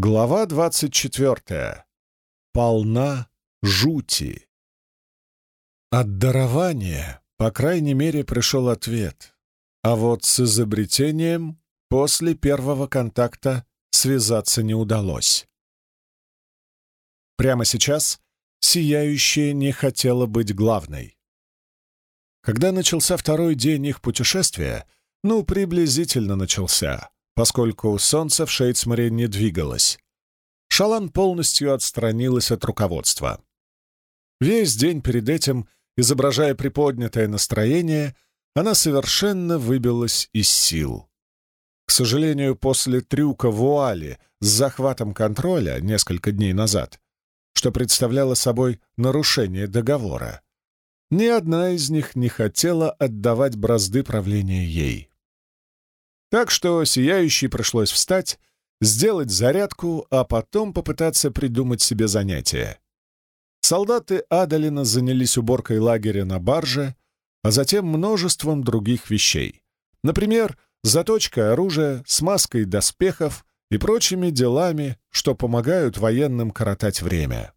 Глава двадцать четвертая. Полна жути. От дарования, по крайней мере, пришел ответ. А вот с изобретением после первого контакта связаться не удалось. Прямо сейчас сияющая не хотела быть главной. Когда начался второй день их путешествия, ну, приблизительно начался, поскольку солнце в Шейцмаре не двигалось. Шалан полностью отстранилась от руководства. Весь день перед этим, изображая приподнятое настроение, она совершенно выбилась из сил. К сожалению, после трюка вуали с захватом контроля несколько дней назад, что представляло собой нарушение договора, ни одна из них не хотела отдавать бразды правления ей. Так что сияющей пришлось встать, сделать зарядку, а потом попытаться придумать себе занятие. Солдаты Адалина занялись уборкой лагеря на барже, а затем множеством других вещей. Например, заточкой оружия, смазкой доспехов и прочими делами, что помогают военным коротать время.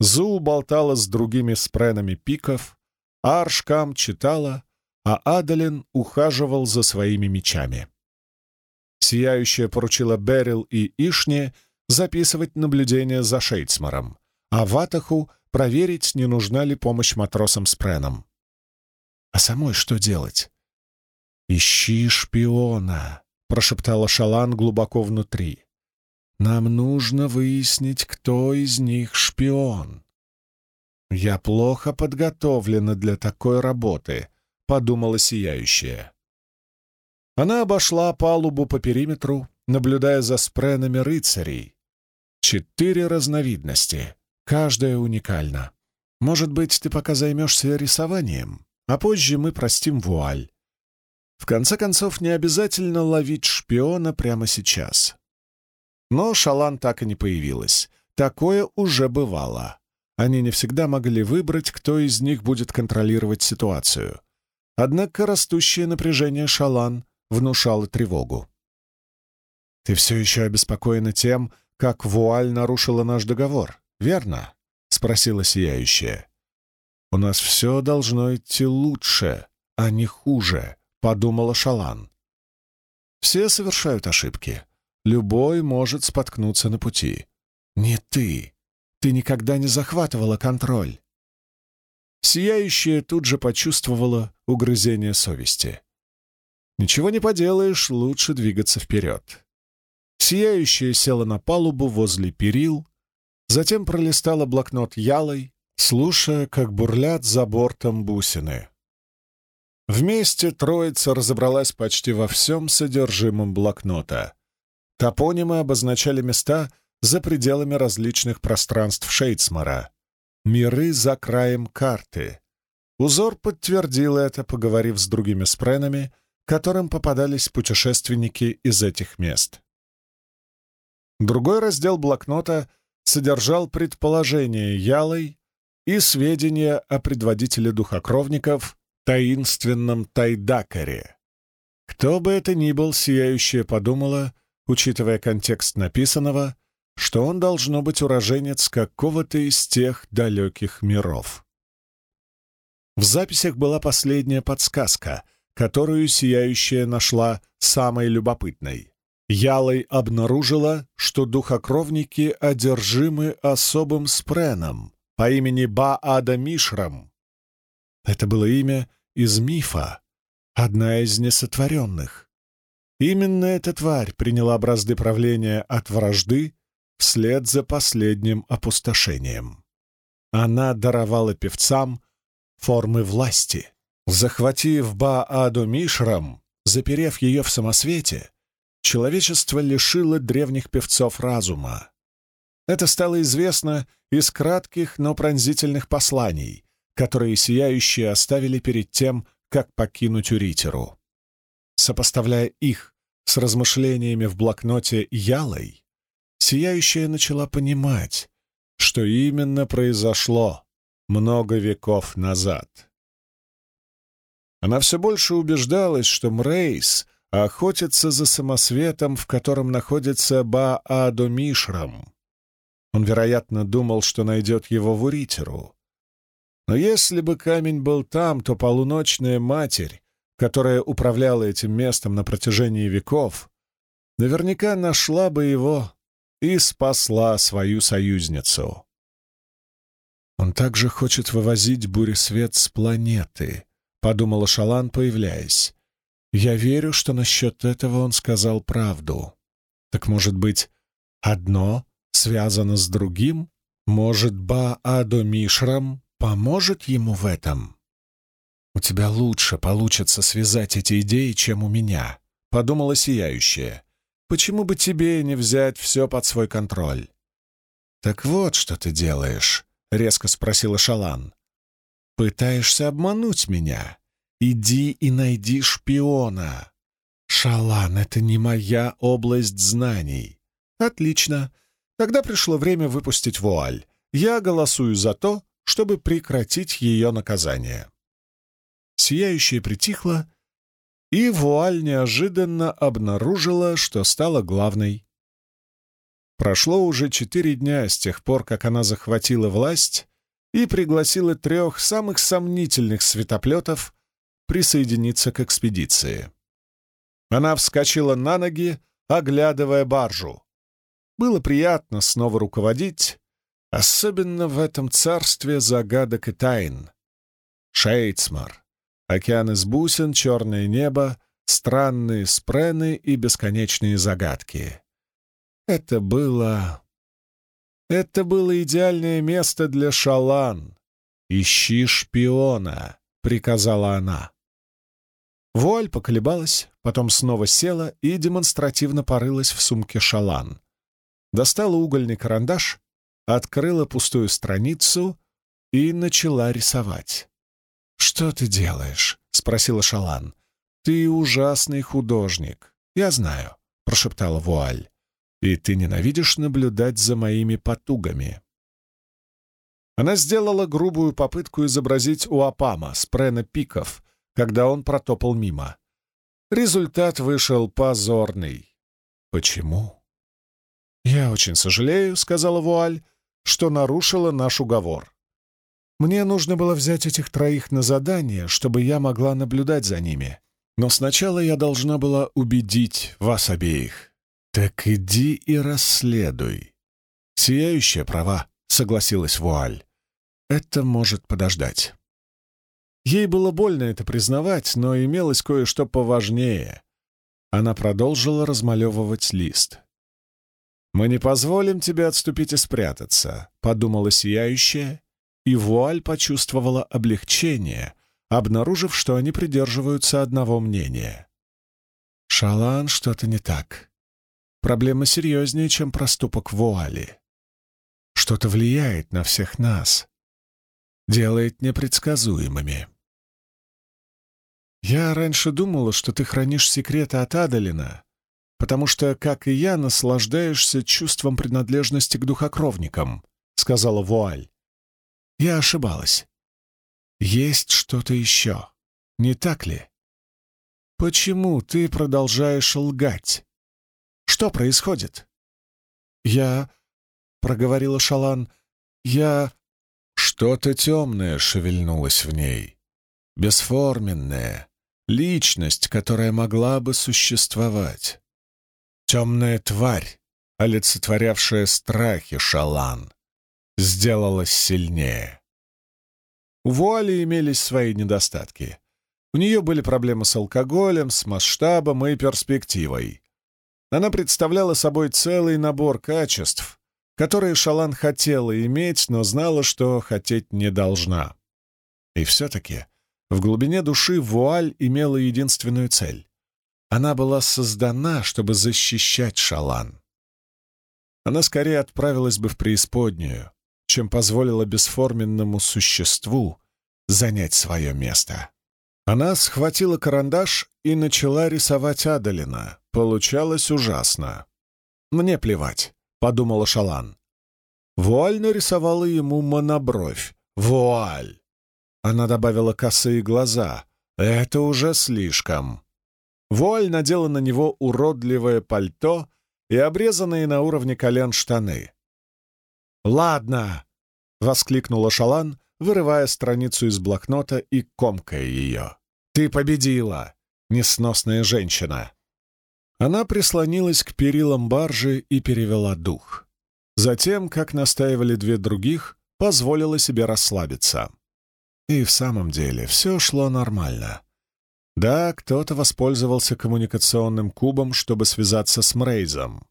Зу болтала с другими спренами пиков, Аршкам читала, а Адалин ухаживал за своими мечами. Сияющая поручила Берил и Ишне записывать наблюдения за Шейцмаром, а Ватаху проверить, не нужна ли помощь матросам с Преном. А самой что делать? «Ищи шпиона», — прошептала Шалан глубоко внутри. «Нам нужно выяснить, кто из них шпион». «Я плохо подготовлена для такой работы», — подумала сияющая. Она обошла палубу по периметру, наблюдая за спренами рыцарей. Четыре разновидности, каждая уникальна. Может быть, ты пока займешься рисованием, а позже мы простим вуаль. В конце концов, не обязательно ловить шпиона прямо сейчас. Но Шалан так и не появилась. Такое уже бывало. Они не всегда могли выбрать, кто из них будет контролировать ситуацию. Однако растущее напряжение Шалан внушало тревогу. «Ты все еще обеспокоена тем, как вуаль нарушила наш договор, верно?» — спросила Сияющая. «У нас все должно идти лучше, а не хуже», — подумала Шалан. «Все совершают ошибки. Любой может споткнуться на пути. Не ты. Ты никогда не захватывала контроль. Сияющая тут же почувствовала угрызение совести. Ничего не поделаешь, лучше двигаться вперед. Сияющая села на палубу возле перил, затем пролистала блокнот ялой, слушая, как бурлят за бортом бусины. Вместе троица разобралась почти во всем содержимом блокнота. Топонимы обозначали места, за пределами различных пространств Шейцмара. Миры за краем карты. Узор подтвердил это, поговорив с другими спренами, которым попадались путешественники из этих мест. Другой раздел блокнота содержал предположение Ялой и сведения о предводителе духокровников таинственном Тайдакаре. Кто бы это ни был, сияющая подумала, учитывая контекст написанного, что он должно быть уроженец какого-то из тех далеких миров. В записях была последняя подсказка, которую Сияющая нашла самой любопытной. Ялой обнаружила, что духокровники одержимы особым спреном по имени Ба-Ада Мишрам. Это было имя из мифа, одна из несотворенных. Именно эта тварь приняла бразды правления от вражды вслед за последним опустошением. Она даровала певцам формы власти. Захватив Ба-Аду Мишрам, заперев ее в самосвете, человечество лишило древних певцов разума. Это стало известно из кратких, но пронзительных посланий, которые сияющие оставили перед тем, как покинуть Уритеру. Сопоставляя их с размышлениями в блокноте Ялой, Сияющая начала понимать, что именно произошло много веков назад. Она все больше убеждалась, что Мрейс охотится за самосветом, в котором находится Ба-Адо Мишрам. Он, вероятно, думал, что найдет его в Уритеру. Но если бы камень был там, то полуночная матерь, которая управляла этим местом на протяжении веков, наверняка нашла бы его и спасла свою союзницу. «Он также хочет вывозить буресвет с планеты», — подумала Шалан, появляясь. «Я верю, что насчет этого он сказал правду. Так, может быть, одно связано с другим? Может, Ба-Адо Мишрам поможет ему в этом?» «У тебя лучше получится связать эти идеи, чем у меня», — подумала сияющая. «Почему бы тебе не взять все под свой контроль?» «Так вот, что ты делаешь», — резко спросила Шалан. «Пытаешься обмануть меня? Иди и найди шпиона». «Шалан, это не моя область знаний». «Отлично. Тогда пришло время выпустить вуаль. Я голосую за то, чтобы прекратить ее наказание» сияющая притихла, и вуаль неожиданно обнаружила, что стала главной. Прошло уже четыре дня с тех пор, как она захватила власть и пригласила трех самых сомнительных светоплетов присоединиться к экспедиции. Она вскочила на ноги, оглядывая баржу. Было приятно снова руководить, особенно в этом царстве загадок и тайн. Шейцмар, Океан из бусин, черное небо, странные спрены и бесконечные загадки. Это было... Это было идеальное место для шалан. «Ищи шпиона», — приказала она. Вуаль поколебалась, потом снова села и демонстративно порылась в сумке шалан. Достала угольный карандаш, открыла пустую страницу и начала рисовать. «Что ты делаешь?» — спросила Шалан. «Ты ужасный художник. Я знаю», — прошептала Вуаль. «И ты ненавидишь наблюдать за моими потугами». Она сделала грубую попытку изобразить Уапама с Прена Пиков, когда он протопал мимо. Результат вышел позорный. «Почему?» «Я очень сожалею», — сказала Вуаль, — «что нарушила наш уговор. Мне нужно было взять этих троих на задание, чтобы я могла наблюдать за ними. Но сначала я должна была убедить вас обеих. Так иди и расследуй. Сияющая права, согласилась Вуаль. Это может подождать. Ей было больно это признавать, но имелось кое-что поважнее. Она продолжила размалевывать лист. «Мы не позволим тебе отступить и спрятаться», — подумала сияющая и Вуаль почувствовала облегчение, обнаружив, что они придерживаются одного мнения. «Шалан, что-то не так. Проблема серьезнее, чем проступок Вуали. Что-то влияет на всех нас, делает непредсказуемыми». «Я раньше думала, что ты хранишь секреты от Адалина, потому что, как и я, наслаждаешься чувством принадлежности к духокровникам», — сказала Вуаль. Я ошибалась. Есть что-то еще, не так ли? Почему ты продолжаешь лгать? Что происходит? Я... — проговорила Шалан. Я... Что-то темное шевельнулось в ней. Бесформенное. Личность, которая могла бы существовать. Темная тварь, олицетворявшая страхи Шалан сделалась сильнее. У Вуали имелись свои недостатки. У нее были проблемы с алкоголем, с масштабом и перспективой. Она представляла собой целый набор качеств, которые Шалан хотела иметь, но знала, что хотеть не должна. И все-таки в глубине души Вуаль имела единственную цель. Она была создана, чтобы защищать Шалан. Она скорее отправилась бы в преисподнюю, чем позволила бесформенному существу занять свое место. Она схватила карандаш и начала рисовать Адалина. Получалось ужасно. «Мне плевать», — подумала Шалан. Вуаль нарисовала ему монобровь. Вуаль! Она добавила косые глаза. Это уже слишком. Вуаль надела на него уродливое пальто и обрезанные на уровне колен штаны. «Ладно!» — воскликнула Шалан, вырывая страницу из блокнота и комкая ее. «Ты победила, несносная женщина!» Она прислонилась к перилам баржи и перевела дух. Затем, как настаивали две других, позволила себе расслабиться. И в самом деле все шло нормально. Да, кто-то воспользовался коммуникационным кубом, чтобы связаться с Мрейзом.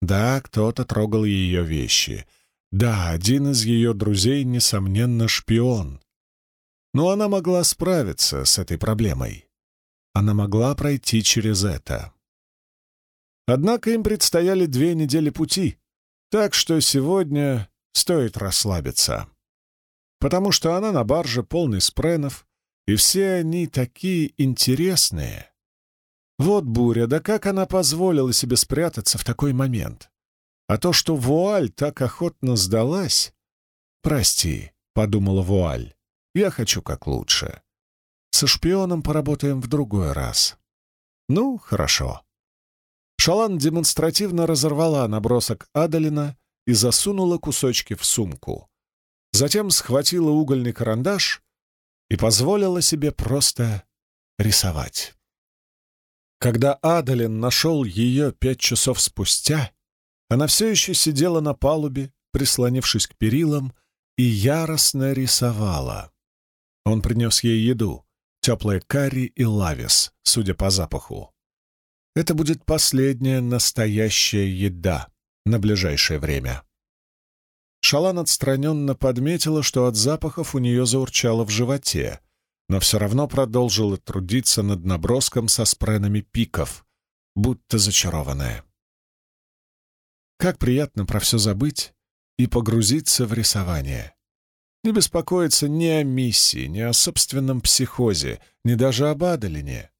Да, кто-то трогал ее вещи. Да, один из ее друзей, несомненно, шпион. Но она могла справиться с этой проблемой. Она могла пройти через это. Однако им предстояли две недели пути, так что сегодня стоит расслабиться. Потому что она на барже полный спренов, и все они такие интересные. Вот буря, да как она позволила себе спрятаться в такой момент? А то, что Вуаль так охотно сдалась... «Прости», — подумала Вуаль, — «я хочу как лучше. Со шпионом поработаем в другой раз». «Ну, хорошо». Шалан демонстративно разорвала набросок Адалина и засунула кусочки в сумку. Затем схватила угольный карандаш и позволила себе просто рисовать. Когда Адалин нашел ее пять часов спустя, она все еще сидела на палубе, прислонившись к перилам, и яростно рисовала. Он принес ей еду, теплое карри и лавис, судя по запаху. Это будет последняя настоящая еда на ближайшее время. Шалан отстраненно подметила, что от запахов у нее заурчало в животе, но все равно продолжила трудиться над наброском со спренами пиков, будто зачарованная. Как приятно про все забыть и погрузиться в рисование. Не беспокоиться ни о миссии, ни о собственном психозе, ни даже об Адалине.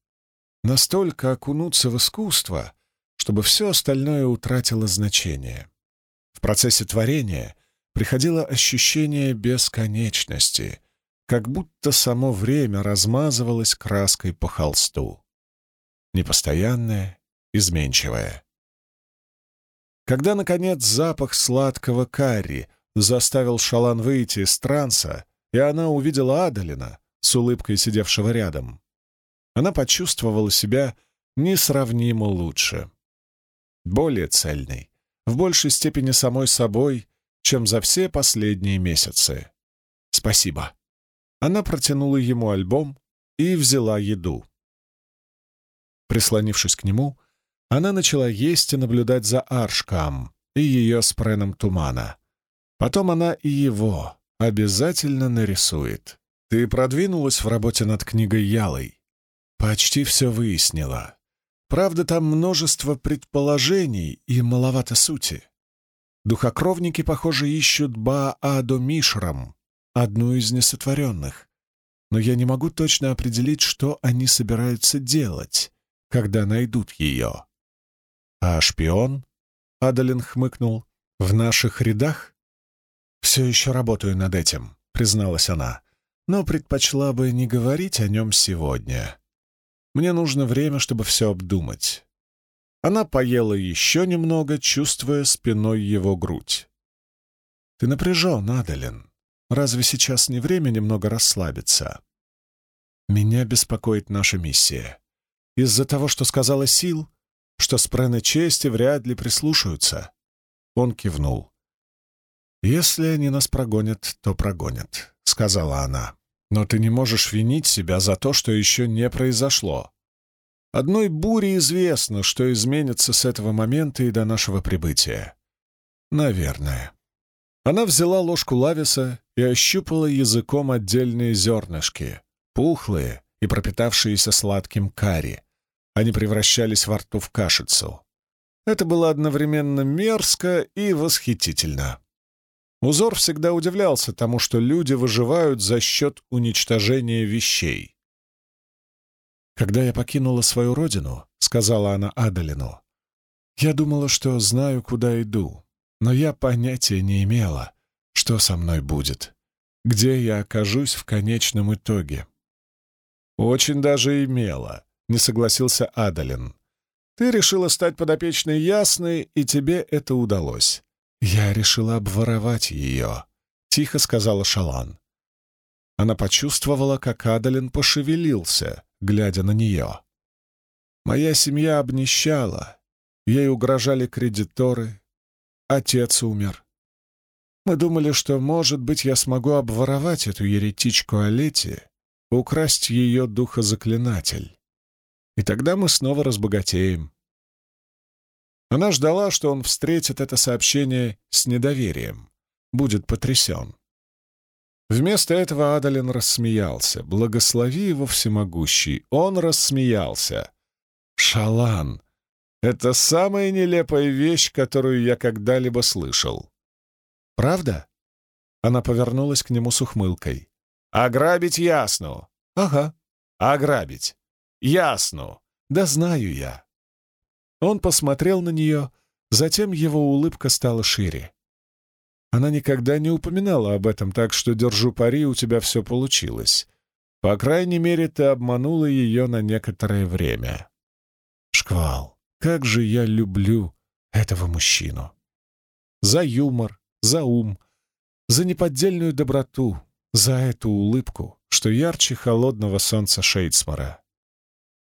Настолько окунуться в искусство, чтобы все остальное утратило значение. В процессе творения приходило ощущение бесконечности, как будто само время размазывалось краской по холсту. Непостоянное, изменчивое. Когда, наконец, запах сладкого карри заставил Шалан выйти из транса, и она увидела Адалина, с улыбкой сидевшего рядом, она почувствовала себя несравнимо лучше. Более цельной, в большей степени самой собой чем за все последние месяцы. Спасибо. Она протянула ему альбом и взяла еду. Прислонившись к нему, она начала есть и наблюдать за Аршкам и ее спреном тумана. Потом она и его обязательно нарисует. Ты продвинулась в работе над книгой Ялой. Почти все выяснила. Правда, там множество предположений и маловато сути. Духокровники, похоже, ищут Ба-Адо Мишрам, одну из несотворенных. Но я не могу точно определить, что они собираются делать, когда найдут ее. А шпион? Адалин хмыкнул. В наших рядах? Все еще работаю над этим, призналась она, но предпочла бы не говорить о нем сегодня. Мне нужно время, чтобы все обдумать. Она поела еще немного, чувствуя спиной его грудь. «Ты напряжен, Адалин. Разве сейчас не время немного расслабиться?» «Меня беспокоит наша миссия. Из-за того, что сказала Сил, что спрены чести вряд ли прислушаются». Он кивнул. «Если они нас прогонят, то прогонят», — сказала она. «Но ты не можешь винить себя за то, что еще не произошло. Одной буре известно, что изменится с этого момента и до нашего прибытия. Наверное. Она взяла ложку лависа и ощупала языком отдельные зернышки, пухлые и пропитавшиеся сладким карри. Они превращались во рту в кашицу. Это было одновременно мерзко и восхитительно. Узор всегда удивлялся тому, что люди выживают за счет уничтожения вещей. «Когда я покинула свою родину», — сказала она Адалину, — «я думала, что знаю, куда иду, но я понятия не имела, что со мной будет, где я окажусь в конечном итоге». «Очень даже имела», — не согласился Адалин. «Ты решила стать подопечной Ясной, и тебе это удалось. Я решила обворовать ее», — тихо сказала Шалан. Она почувствовала, как Адалин пошевелился, глядя на нее. «Моя семья обнищала, ей угрожали кредиторы, отец умер. Мы думали, что, может быть, я смогу обворовать эту еретичку Олети, украсть ее духозаклинатель. И тогда мы снова разбогатеем. Она ждала, что он встретит это сообщение с недоверием, будет потрясен. Вместо этого Адалин рассмеялся. Благослови его всемогущий. Он рассмеялся. «Шалан! Это самая нелепая вещь, которую я когда-либо слышал. Правда?» Она повернулась к нему с ухмылкой. «Ограбить ясну!» «Ага. Ограбить. Ясну. Да знаю я». Он посмотрел на нее, затем его улыбка стала шире. Она никогда не упоминала об этом, так что, держу пари, у тебя все получилось. По крайней мере, ты обманула ее на некоторое время. Шквал, как же я люблю этого мужчину. За юмор, за ум, за неподдельную доброту, за эту улыбку, что ярче холодного солнца Шейдсмора.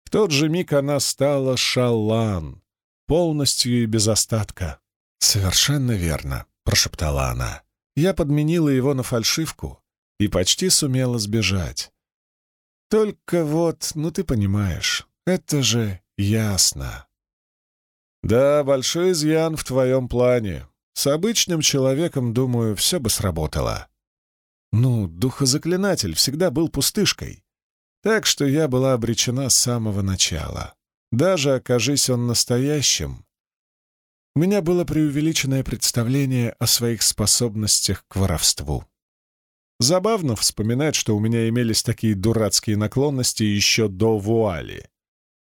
Тот же миг она стала шалан, полностью и без остатка. Совершенно верно прошептала она. Я подменила его на фальшивку и почти сумела сбежать. Только вот, ну ты понимаешь, это же ясно. Да, большой изъян в твоем плане. С обычным человеком, думаю, все бы сработало. Ну, духозаклинатель всегда был пустышкой. Так что я была обречена с самого начала. Даже окажись он настоящим, у меня было преувеличенное представление о своих способностях к воровству. Забавно вспоминать, что у меня имелись такие дурацкие наклонности еще до вуали.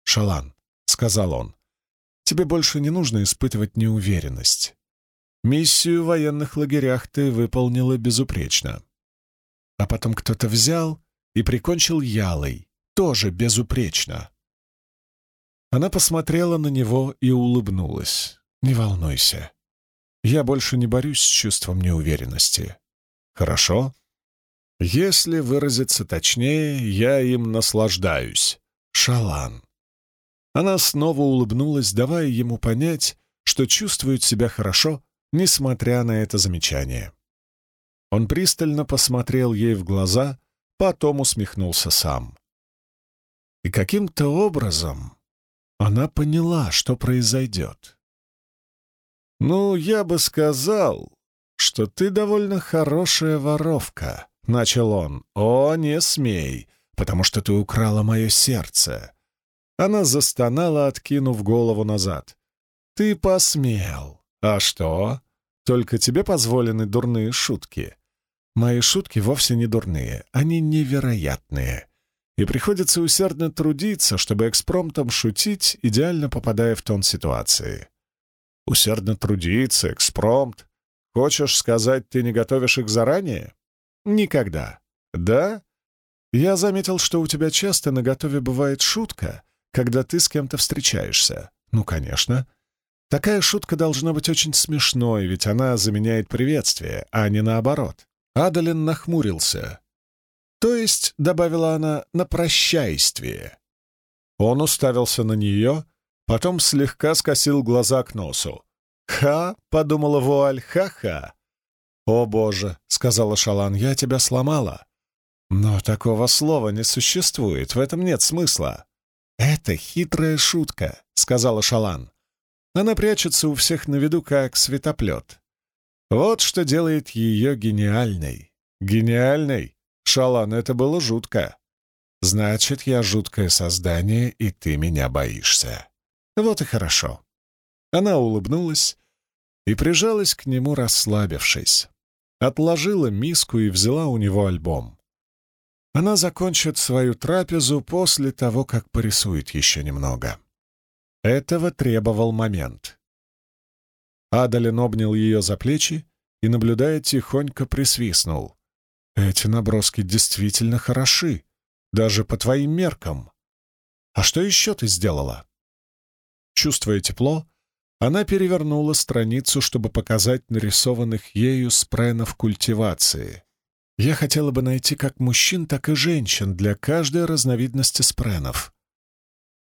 «Шалан», — сказал он, — «тебе больше не нужно испытывать неуверенность. Миссию в военных лагерях ты выполнила безупречно. А потом кто-то взял и прикончил Ялой, тоже безупречно». Она посмотрела на него и улыбнулась. «Не волнуйся. Я больше не борюсь с чувством неуверенности. Хорошо? Если выразиться точнее, я им наслаждаюсь. Шалан». Она снова улыбнулась, давая ему понять, что чувствует себя хорошо, несмотря на это замечание. Он пристально посмотрел ей в глаза, потом усмехнулся сам. И каким-то образом она поняла, что произойдет. «Ну, я бы сказал, что ты довольно хорошая воровка», — начал он. «О, не смей, потому что ты украла мое сердце». Она застонала, откинув голову назад. «Ты посмел. А что? Только тебе позволены дурные шутки. Мои шутки вовсе не дурные, они невероятные. И приходится усердно трудиться, чтобы экспромтом шутить, идеально попадая в тон ситуации. Усердно трудиться, экспромт. Хочешь сказать, ты не готовишь их заранее? Никогда. Да? Я заметил, что у тебя часто на готове бывает шутка, когда ты с кем-то встречаешься. Ну, конечно. Такая шутка должна быть очень смешной, ведь она заменяет приветствие, а не наоборот. Адалин нахмурился. То есть, — добавила она, — на прощайствие. Он уставился на нее, Потом слегка скосил глаза к носу. «Ха!» — подумала Вуаль. «Ха-ха!» «О, Боже!» — сказала Шалан. «Я тебя сломала!» «Но такого слова не существует, в этом нет смысла». «Это хитрая шутка», — сказала Шалан. Она прячется у всех на виду, как светоплет. Вот что делает ее гениальной. Гениальной? Шалан, это было жутко. Значит, я жуткое создание, и ты меня боишься. Вот и хорошо. Она улыбнулась и прижалась к нему, расслабившись. Отложила миску и взяла у него альбом. Она закончит свою трапезу после того, как порисует еще немного. Этого требовал момент. Адалин обнял ее за плечи и, наблюдая, тихонько присвистнул. «Эти наброски действительно хороши, даже по твоим меркам». А что еще ты сделала?» Чувствуя тепло, она перевернула страницу, чтобы показать нарисованных ею спренов культивации. Я хотела бы найти как мужчин, так и женщин для каждой разновидности спренов.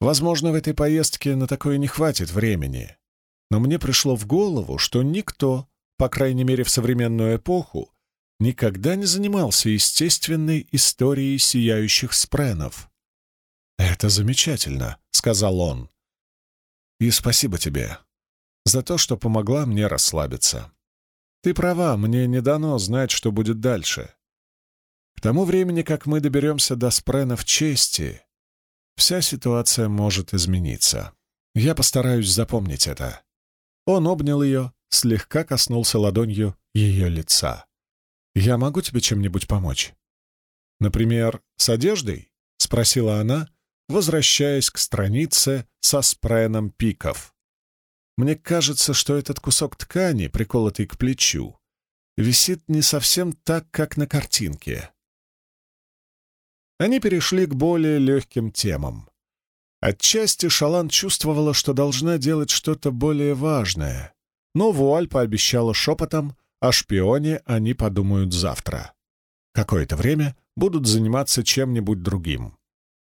Возможно, в этой поездке на такое не хватит времени. Но мне пришло в голову, что никто, по крайней мере в современную эпоху, никогда не занимался естественной историей сияющих спренов. «Это замечательно», — сказал он. «И спасибо тебе за то, что помогла мне расслабиться. Ты права, мне не дано знать, что будет дальше. К тому времени, как мы доберемся до спренов чести, вся ситуация может измениться. Я постараюсь запомнить это». Он обнял ее, слегка коснулся ладонью ее лица. «Я могу тебе чем-нибудь помочь?» «Например, с одеждой?» — спросила она, возвращаясь к странице со спреном пиков. «Мне кажется, что этот кусок ткани, приколотый к плечу, висит не совсем так, как на картинке». Они перешли к более легким темам. Отчасти Шалан чувствовала, что должна делать что-то более важное, но Вуаль пообещала шепотом, о шпионе они подумают завтра. Какое-то время будут заниматься чем-нибудь другим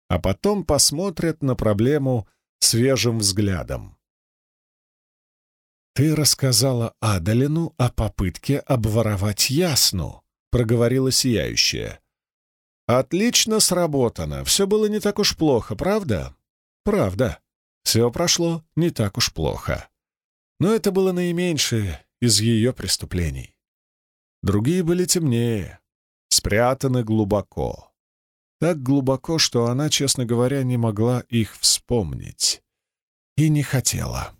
а потом посмотрят на проблему свежим взглядом. «Ты рассказала Адалину о попытке обворовать Ясну», — проговорила Сияющая. «Отлично сработано. Все было не так уж плохо, правда?» «Правда. Все прошло не так уж плохо. Но это было наименьшее из ее преступлений. Другие были темнее, спрятаны глубоко так глубоко, что она, честно говоря, не могла их вспомнить. И не хотела.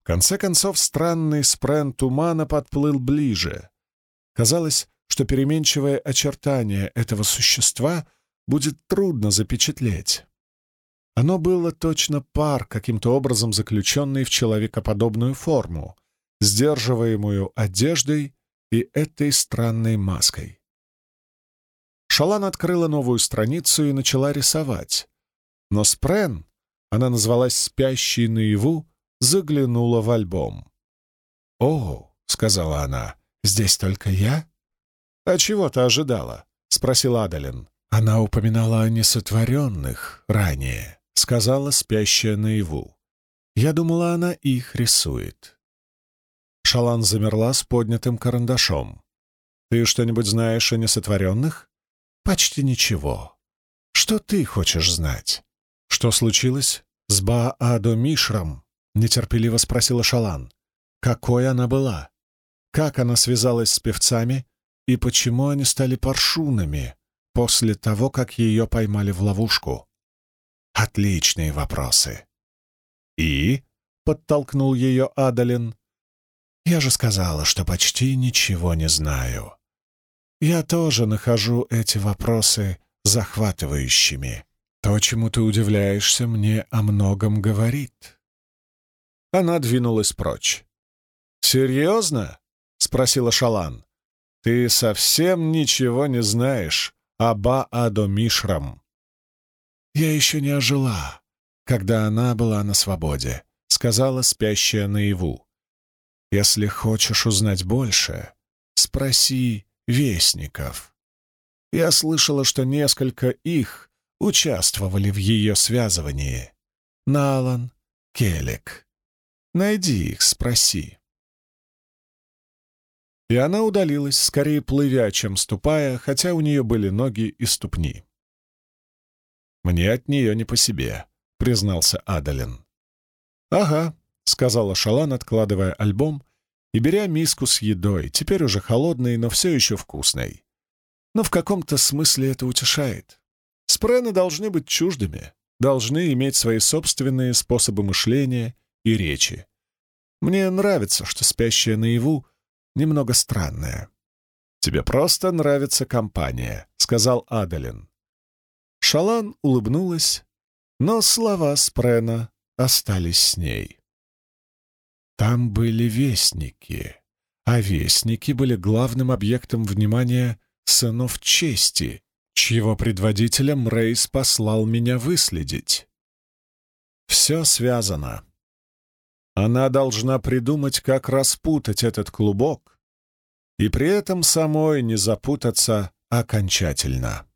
В конце концов, странный спрен тумана подплыл ближе. Казалось, что переменчивое очертание этого существа будет трудно запечатлеть. Оно было точно пар, каким-то образом заключенный в человекоподобную форму, сдерживаемую одеждой и этой странной маской. Шалан открыла новую страницу и начала рисовать. Но Спрен, она назвалась «Спящий наяву», заглянула в альбом. «О», — сказала она, — «здесь только я?» «А чего ты ожидала?» — спросил Адалин. Она упоминала о несотворенных ранее, — сказала спящая наяву. Я думала, она их рисует. Шалан замерла с поднятым карандашом. «Ты что-нибудь знаешь о несотворенных?» «Почти ничего. Что ты хочешь знать?» «Что случилось с Баадо Мишрам?» — нетерпеливо спросила Шалан. «Какой она была? Как она связалась с певцами? И почему они стали паршунами после того, как ее поймали в ловушку?» «Отличные вопросы». «И?» — подтолкнул ее Адалин. «Я же сказала, что почти ничего не знаю. Я тоже нахожу эти вопросы захватывающими. То, чему ты удивляешься, мне о многом говорит. Она двинулась прочь. «Серьезно?» — спросила Шалан. «Ты совсем ничего не знаешь об Адо Мишрам». «Я еще не ожила, когда она была на свободе», — сказала спящая наяву. «Если хочешь узнать больше, спроси вестников. Я слышала, что несколько их участвовали в ее связывании. Налан, Келек. Найди их, спроси. И она удалилась, скорее плывя, чем ступая, хотя у нее были ноги и ступни. «Мне от нее не по себе», — признался Адалин. «Ага», — сказала Шалан, откладывая альбом и беря миску с едой, теперь уже холодной, но все еще вкусной. Но в каком-то смысле это утешает. Спрены должны быть чуждыми, должны иметь свои собственные способы мышления и речи. Мне нравится, что спящая наяву немного странная. «Тебе просто нравится компания», — сказал Адалин. Шалан улыбнулась, но слова Спрена остались с ней. Там были вестники, а вестники были главным объектом внимания сынов чести, чьего предводителем Рейс послал меня выследить. Все связано. Она должна придумать, как распутать этот клубок, и при этом самой не запутаться окончательно.